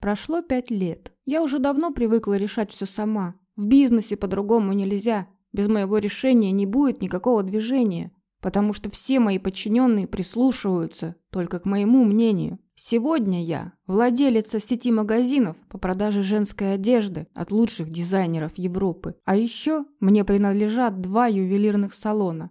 Прошло пять лет. Я уже давно привыкла решать все сама. В бизнесе по-другому нельзя. Без моего решения не будет никакого движения, потому что все мои подчиненные прислушиваются только к моему мнению. Сегодня я владелица сети магазинов по продаже женской одежды от лучших дизайнеров Европы. А еще мне принадлежат два ювелирных салона.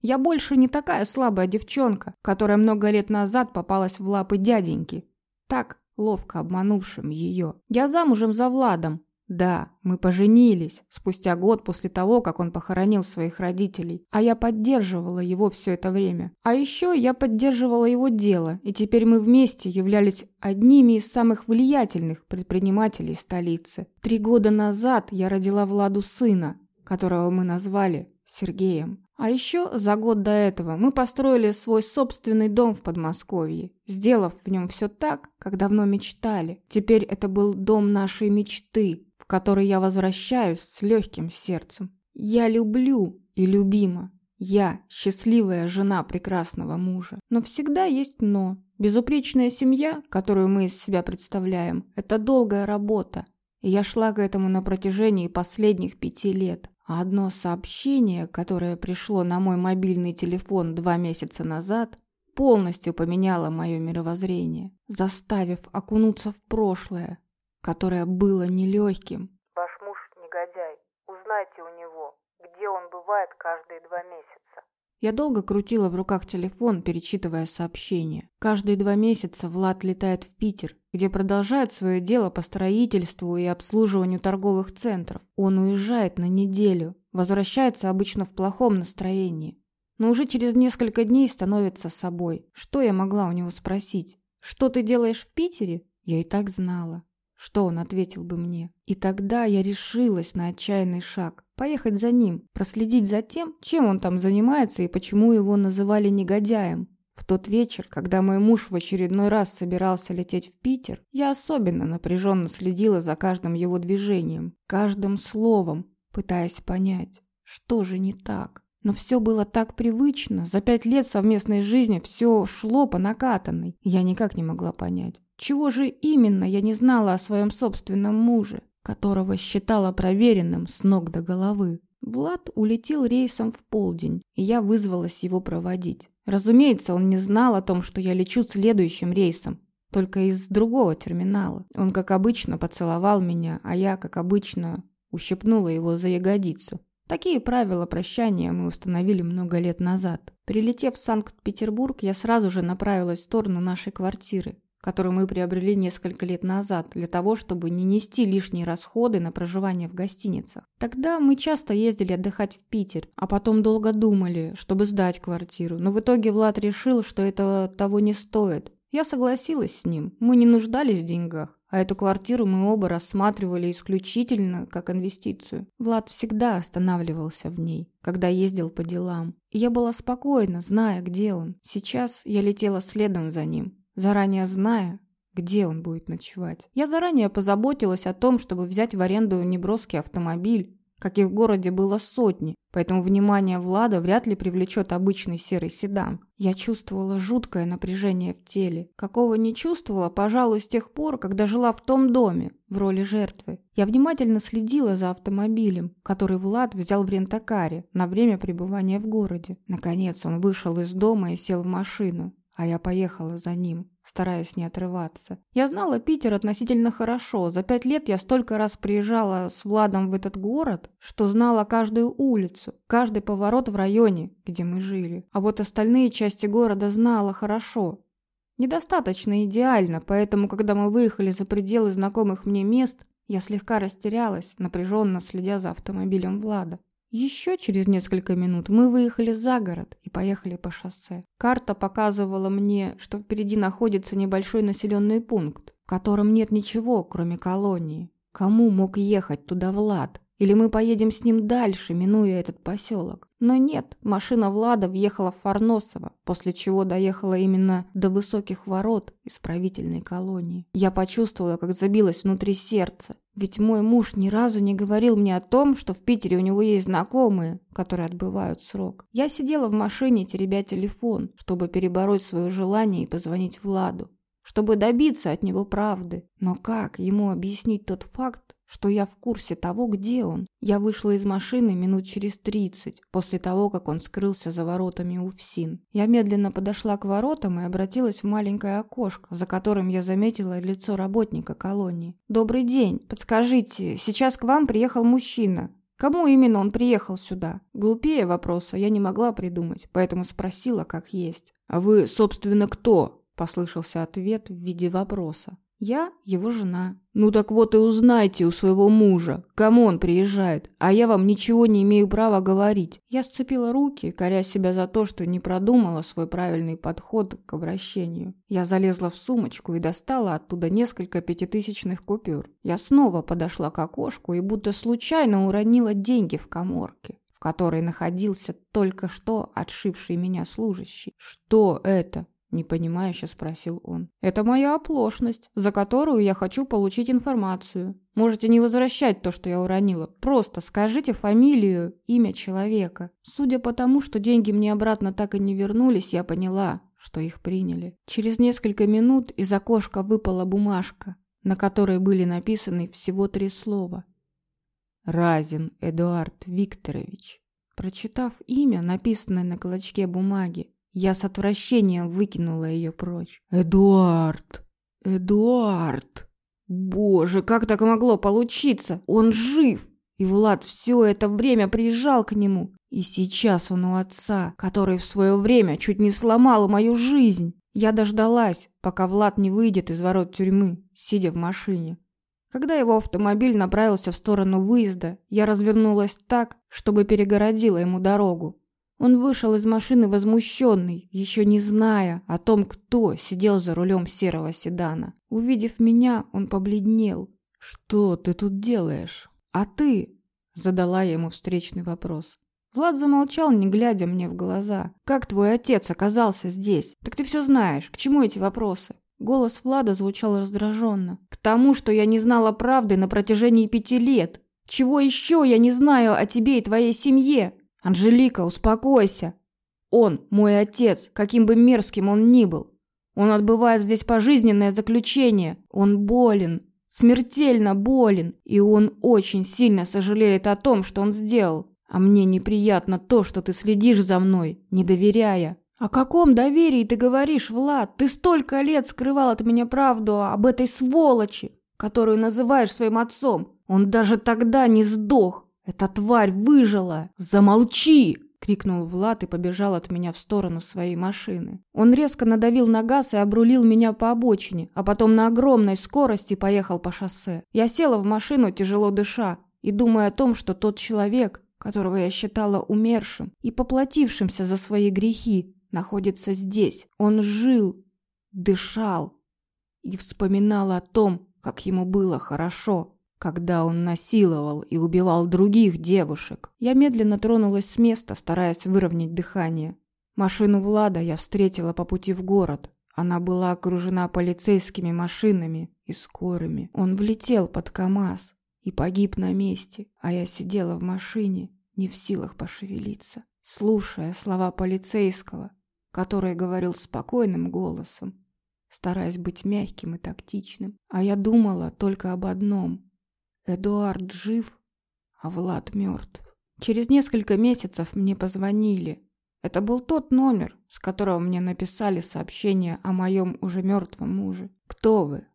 Я больше не такая слабая девчонка, которая много лет назад попалась в лапы дяденьки. Так, ловко обманувшим ее. Я замужем за Владом. Да, мы поженились спустя год после того, как он похоронил своих родителей, а я поддерживала его все это время. А еще я поддерживала его дело, и теперь мы вместе являлись одними из самых влиятельных предпринимателей столицы. Три года назад я родила Владу сына, которого мы назвали Сергеем. А еще за год до этого мы построили свой собственный дом в Подмосковье, сделав в нем все так, как давно мечтали. Теперь это был дом нашей мечты, в который я возвращаюсь с легким сердцем. Я люблю и любима. Я счастливая жена прекрасного мужа. Но всегда есть «но». Безупречная семья, которую мы из себя представляем, это долгая работа. И я шла к этому на протяжении последних пяти лет. Одно сообщение, которое пришло на мой мобильный телефон два месяца назад, полностью поменяло мое мировоззрение, заставив окунуться в прошлое, которое было нелегким. Ваш муж негодяй. Узнайте у него, где он бывает каждые два месяца. Я долго крутила в руках телефон, перечитывая сообщения. Каждые два месяца Влад летает в Питер, где продолжает свое дело по строительству и обслуживанию торговых центров. Он уезжает на неделю, возвращается обычно в плохом настроении. Но уже через несколько дней становится собой. Что я могла у него спросить? «Что ты делаешь в Питере?» Я и так знала. Что он ответил бы мне? И тогда я решилась на отчаянный шаг. Поехать за ним, проследить за тем, чем он там занимается и почему его называли негодяем. В тот вечер, когда мой муж в очередной раз собирался лететь в Питер, я особенно напряженно следила за каждым его движением, каждым словом, пытаясь понять, что же не так. Но все было так привычно, за пять лет совместной жизни все шло по накатанной. Я никак не могла понять, чего же именно я не знала о своем собственном муже, которого считала проверенным с ног до головы. Влад улетел рейсом в полдень, и я вызвалась его проводить. Разумеется, он не знал о том, что я лечу следующим рейсом, только из другого терминала. Он, как обычно, поцеловал меня, а я, как обычно, ущипнула его за ягодицу. Такие правила прощания мы установили много лет назад. Прилетев в Санкт-Петербург, я сразу же направилась в сторону нашей квартиры которую мы приобрели несколько лет назад, для того, чтобы не нести лишние расходы на проживание в гостиницах. Тогда мы часто ездили отдыхать в Питер, а потом долго думали, чтобы сдать квартиру, но в итоге Влад решил, что это того не стоит. Я согласилась с ним, мы не нуждались в деньгах. А эту квартиру мы оба рассматривали исключительно как инвестицию. Влад всегда останавливался в ней, когда ездил по делам. И я была спокойна, зная, где он. Сейчас я летела следом за ним заранее зная, где он будет ночевать. Я заранее позаботилась о том, чтобы взять в аренду неброский автомобиль, каких в городе было сотни, поэтому внимание Влада вряд ли привлечет обычный серый седан. Я чувствовала жуткое напряжение в теле, какого не чувствовала, пожалуй, с тех пор, когда жила в том доме, в роли жертвы. Я внимательно следила за автомобилем, который Влад взял в рентакаре на время пребывания в городе. Наконец он вышел из дома и сел в машину а я поехала за ним, стараясь не отрываться. Я знала Питер относительно хорошо. За пять лет я столько раз приезжала с Владом в этот город, что знала каждую улицу, каждый поворот в районе, где мы жили. А вот остальные части города знала хорошо. Недостаточно идеально, поэтому, когда мы выехали за пределы знакомых мне мест, я слегка растерялась, напряженно следя за автомобилем Влада. Еще через несколько минут мы выехали за город и поехали по шоссе. Карта показывала мне, что впереди находится небольшой населенный пункт, в котором нет ничего, кроме колонии. Кому мог ехать туда Влад? Или мы поедем с ним дальше, минуя этот поселок? Но нет, машина Влада въехала в Фарносово, после чего доехала именно до высоких ворот исправительной колонии. Я почувствовала, как забилось внутри сердце. Ведь мой муж ни разу не говорил мне о том, что в Питере у него есть знакомые, которые отбывают срок. Я сидела в машине, теребя телефон, чтобы перебороть свое желание и позвонить Владу чтобы добиться от него правды. Но как ему объяснить тот факт, что я в курсе того, где он? Я вышла из машины минут через тридцать, после того, как он скрылся за воротами у ФСИН. Я медленно подошла к воротам и обратилась в маленькое окошко, за которым я заметила лицо работника колонии. «Добрый день. Подскажите, сейчас к вам приехал мужчина. Кому именно он приехал сюда? Глупее вопроса я не могла придумать, поэтому спросила, как есть. «А вы, собственно, кто?» – послышался ответ в виде вопроса. «Я его жена». «Ну так вот и узнайте у своего мужа, кому он приезжает, а я вам ничего не имею права говорить». Я сцепила руки, коря себя за то, что не продумала свой правильный подход к обращению. Я залезла в сумочку и достала оттуда несколько пятитысячных купюр. Я снова подошла к окошку и будто случайно уронила деньги в коморке в которой находился только что отшивший меня служащий. «Что это?» Непонимающе спросил он. «Это моя оплошность, за которую я хочу получить информацию. Можете не возвращать то, что я уронила. Просто скажите фамилию, имя человека. Судя по тому, что деньги мне обратно так и не вернулись, я поняла, что их приняли. Через несколько минут из окошка выпала бумажка, на которой были написаны всего три слова. «Разин Эдуард Викторович». Прочитав имя, написанное на клочке бумаги, я с отвращением выкинула ее прочь. «Эдуард! Эдуард! Боже, как так могло получиться? Он жив!» И Влад все это время приезжал к нему. И сейчас он у отца, который в свое время чуть не сломал мою жизнь. Я дождалась, пока Влад не выйдет из ворот тюрьмы, сидя в машине. Когда его автомобиль направился в сторону выезда, я развернулась так, чтобы перегородила ему дорогу. Он вышел из машины возмущенный, еще не зная о том, кто сидел за рулем серого седана. Увидев меня, он побледнел. «Что ты тут делаешь?» «А ты?» – задала я ему встречный вопрос. Влад замолчал, не глядя мне в глаза. «Как твой отец оказался здесь? Так ты все знаешь. К чему эти вопросы?» Голос Влада звучал раздраженно. «К тому, что я не знала правды на протяжении пяти лет. Чего еще я не знаю о тебе и твоей семье? «Анжелика, успокойся! Он мой отец, каким бы мерзким он ни был. Он отбывает здесь пожизненное заключение. Он болен, смертельно болен, и он очень сильно сожалеет о том, что он сделал. А мне неприятно то, что ты следишь за мной, не доверяя. О каком доверии ты говоришь, Влад? Ты столько лет скрывал от меня правду об этой сволочи, которую называешь своим отцом. Он даже тогда не сдох. «Эта тварь выжила! Замолчи!» — крикнул Влад и побежал от меня в сторону своей машины. Он резко надавил на газ и обрулил меня по обочине, а потом на огромной скорости поехал по шоссе. Я села в машину, тяжело дыша, и думая о том, что тот человек, которого я считала умершим и поплатившимся за свои грехи, находится здесь. Он жил, дышал и вспоминал о том, как ему было хорошо когда он насиловал и убивал других девушек. Я медленно тронулась с места, стараясь выровнять дыхание. Машину Влада я встретила по пути в город. Она была окружена полицейскими машинами и скорыми. Он влетел под КамАЗ и погиб на месте, а я сидела в машине, не в силах пошевелиться, слушая слова полицейского, который говорил спокойным голосом, стараясь быть мягким и тактичным. А я думала только об одном Эдуард жив, а Влад мертв. Через несколько месяцев мне позвонили. Это был тот номер, с которого мне написали сообщение о моем уже мертвом муже. «Кто вы?»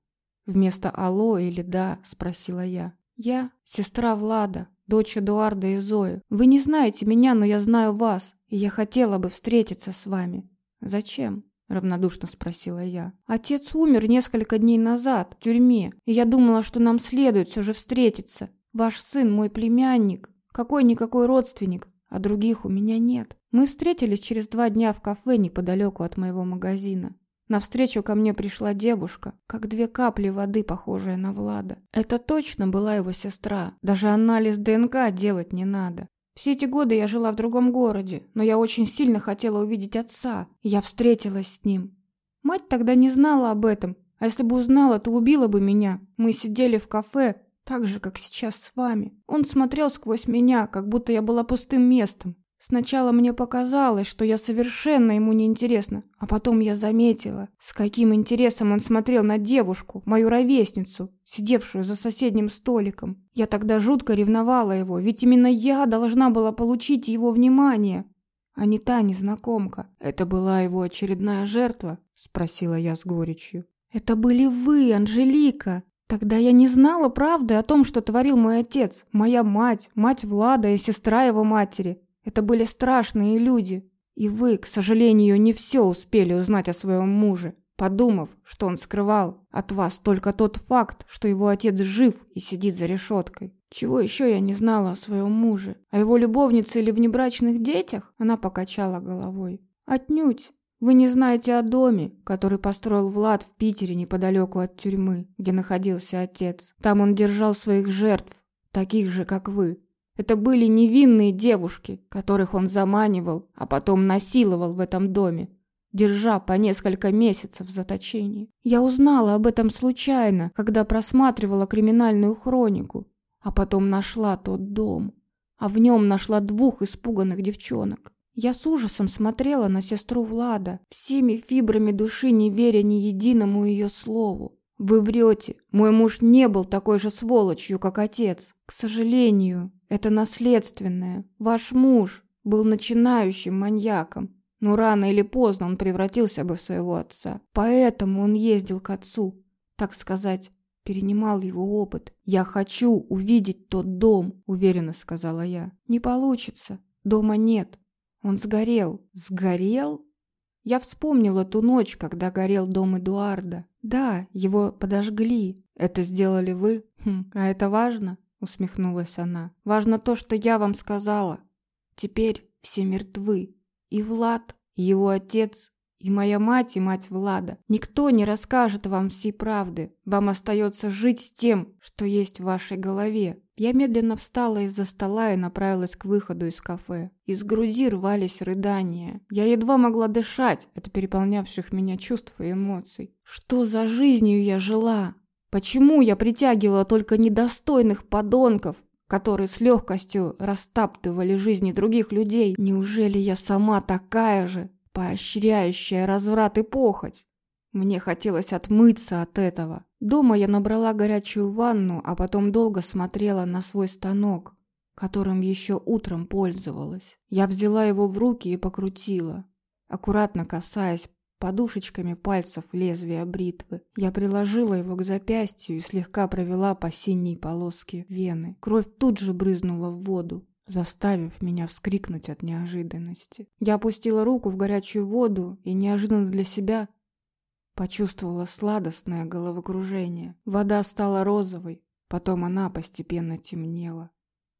Вместо «Алло» или «Да» спросила я. «Я сестра Влада, дочь Эдуарда и Зои. Вы не знаете меня, но я знаю вас, и я хотела бы встретиться с вами. Зачем?» Равнодушно спросила я. Отец умер несколько дней назад в тюрьме, и я думала, что нам следует все же встретиться. Ваш сын мой племянник, какой-никакой родственник, а других у меня нет. Мы встретились через два дня в кафе неподалеку от моего магазина. Навстречу ко мне пришла девушка, как две капли воды, похожая на Влада. Это точно была его сестра. Даже анализ ДНК делать не надо. Все эти годы я жила в другом городе, но я очень сильно хотела увидеть отца, я встретилась с ним. Мать тогда не знала об этом, а если бы узнала, то убила бы меня. Мы сидели в кафе, так же, как сейчас с вами. Он смотрел сквозь меня, как будто я была пустым местом. Сначала мне показалось, что я совершенно ему не интересна, а потом я заметила, с каким интересом он смотрел на девушку, мою ровесницу, сидевшую за соседним столиком. Я тогда жутко ревновала его, ведь именно я должна была получить его внимание, а не та незнакомка. Это была его очередная жертва, спросила я с горечью. Это были вы, Анжелика. Тогда я не знала правды о том, что творил мой отец, моя мать, мать Влада и сестра его матери. Это были страшные люди. И вы, к сожалению, не все успели узнать о своем муже, подумав, что он скрывал от вас только тот факт, что его отец жив и сидит за решеткой. Чего еще я не знала о своем муже? О его любовнице или внебрачных детях? Она покачала головой. Отнюдь. Вы не знаете о доме, который построил Влад в Питере неподалеку от тюрьмы, где находился отец. Там он держал своих жертв, таких же, как вы. Это были невинные девушки, которых он заманивал, а потом насиловал в этом доме, держа по несколько месяцев в заточении. Я узнала об этом случайно, когда просматривала криминальную хронику, а потом нашла тот дом, а в нем нашла двух испуганных девчонок. Я с ужасом смотрела на сестру Влада, всеми фибрами души не веря ни единому ее слову. Вы врете. Мой муж не был такой же сволочью, как отец. К сожалению, это наследственное. Ваш муж был начинающим маньяком, но рано или поздно он превратился бы в своего отца. Поэтому он ездил к отцу, так сказать, перенимал его опыт. «Я хочу увидеть тот дом», — уверенно сказала я. «Не получится. Дома нет. Он сгорел. Сгорел? Я вспомнила ту ночь, когда горел дом Эдуарда. Да, его подожгли. Это сделали вы? Хм, а это важно? Усмехнулась она. Важно то, что я вам сказала. Теперь все мертвы. И Влад, и его отец, и моя мать, и мать Влада. Никто не расскажет вам всей правды. Вам остается жить с тем, что есть в вашей голове. Я медленно встала из-за стола и направилась к выходу из кафе. Из груди рвались рыдания. Я едва могла дышать от переполнявших меня чувств и эмоций. Что за жизнью я жила? Почему я притягивала только недостойных подонков, которые с легкостью растаптывали жизни других людей? Неужели я сама такая же, поощряющая разврат и похоть? Мне хотелось отмыться от этого. Дома я набрала горячую ванну, а потом долго смотрела на свой станок, которым еще утром пользовалась. Я взяла его в руки и покрутила, аккуратно касаясь подушечками пальцев лезвия бритвы. Я приложила его к запястью и слегка провела по синей полоске вены. Кровь тут же брызнула в воду заставив меня вскрикнуть от неожиданности. Я опустила руку в горячую воду и неожиданно для себя Почувствовала сладостное головокружение. Вода стала розовой, потом она постепенно темнела.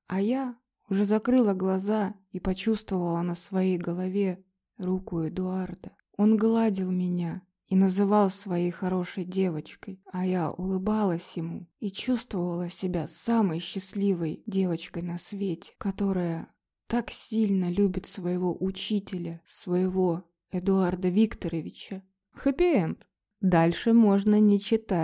А я уже закрыла глаза и почувствовала на своей голове руку Эдуарда. Он гладил меня и называл своей хорошей девочкой, а я улыбалась ему и чувствовала себя самой счастливой девочкой на свете, которая так сильно любит своего учителя, своего Эдуарда Викторовича. Хэппи-энд. Дальше можно не читать.